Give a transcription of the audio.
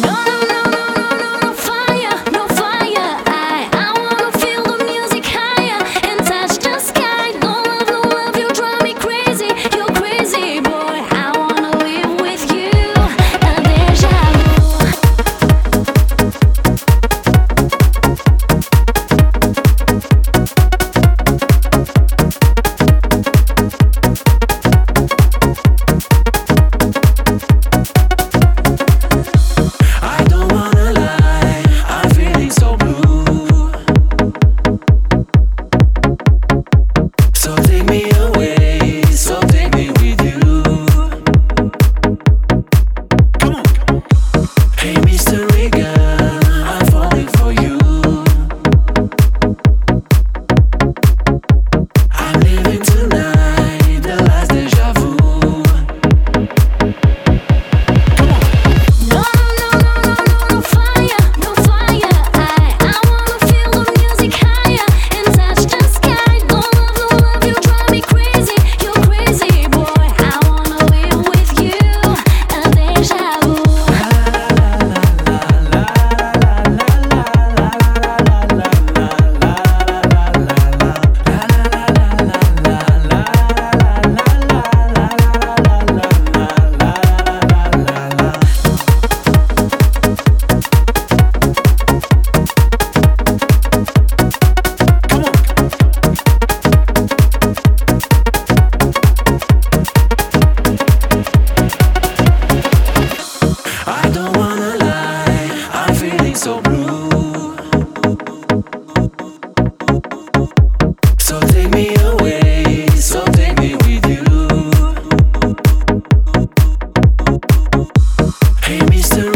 No, no, no. Mr. Hey, Mr.